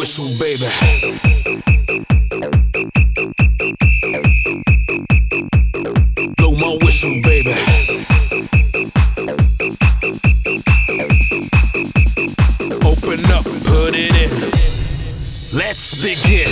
whistle, baby. Blow my whistle, baby. Open up, put it in. Let's begin.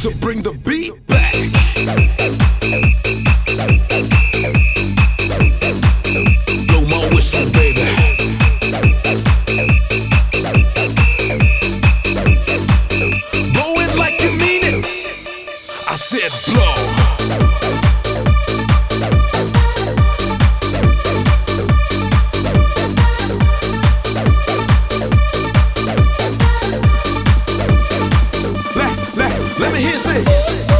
to bring the disse.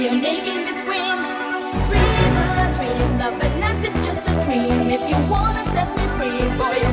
you're making me scream. Dream a dream, love and life is just a dream. If you wanna set me free, boy.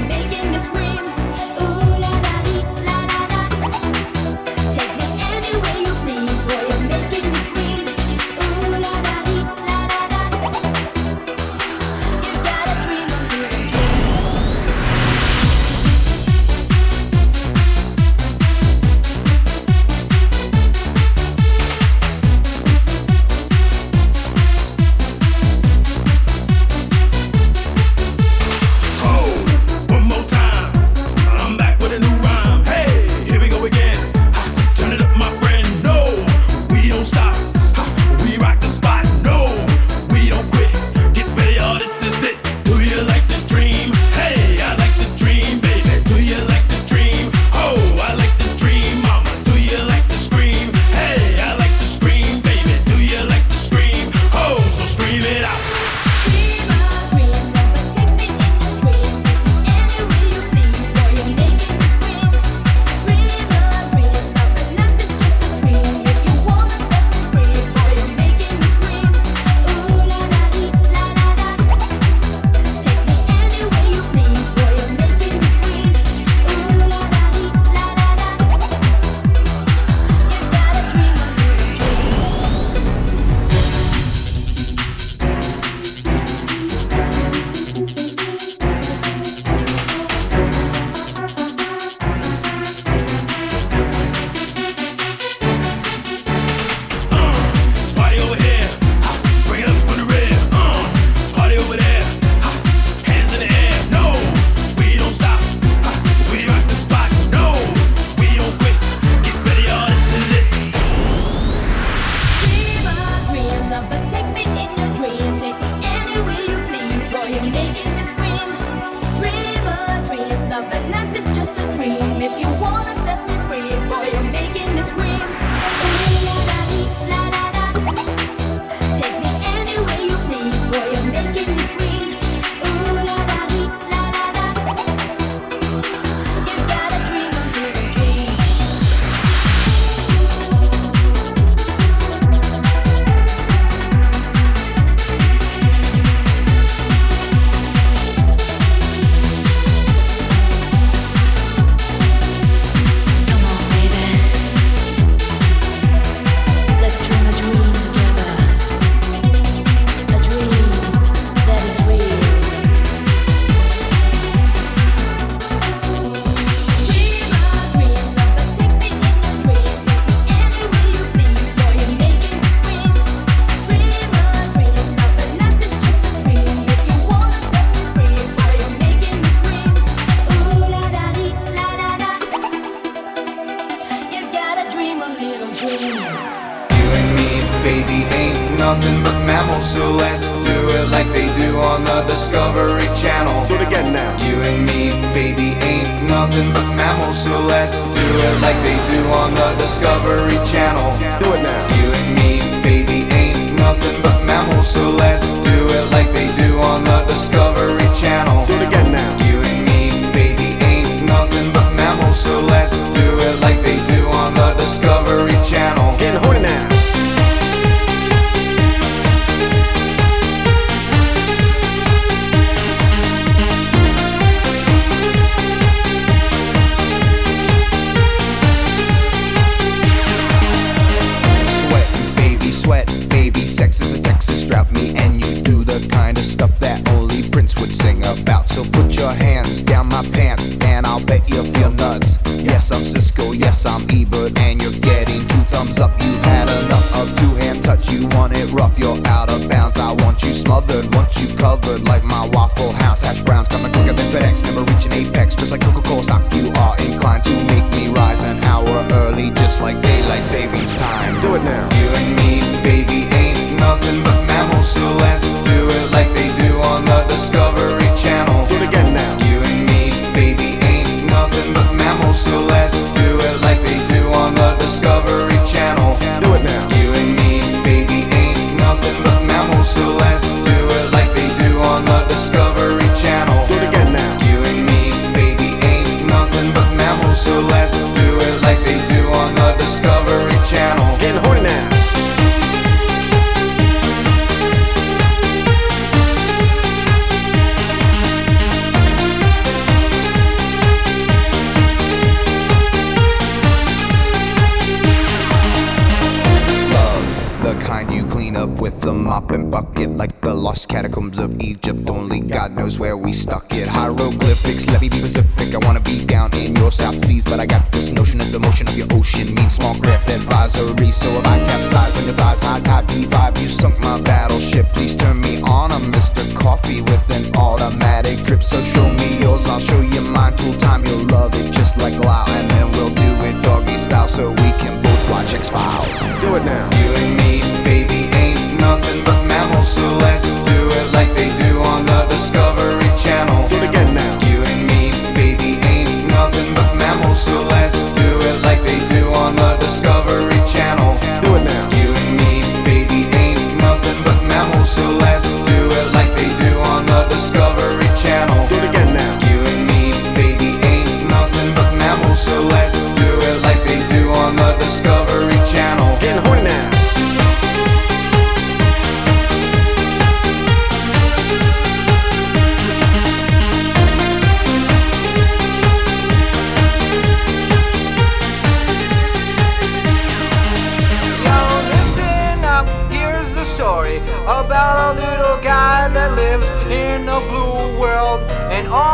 advisory. So if I capsize and the vibe's not high, B5, you sunk my battleship. Please turn me on. I'm Mr. Coffee with an automatic drip. So show me yours, I'll show you mine. Tool time, you'll love it just like Lyle. And then we'll do it doggy style so we can both watch X Files. Do it now.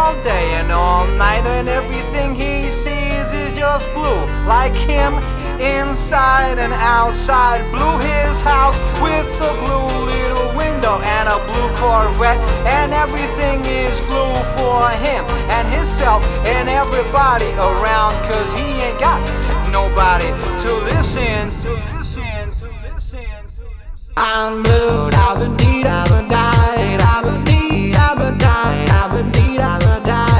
all day and all night, and everything he sees is just blue, like him inside and outside. blue his house with a blue little window and a blue Corvette, and everything is blue for him and himself and everybody around, cause he ain't got nobody to listen to. I'm blue, I've been need, I've been died, I've been need, I've been died, I've been need, I've been died.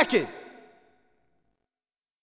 Record.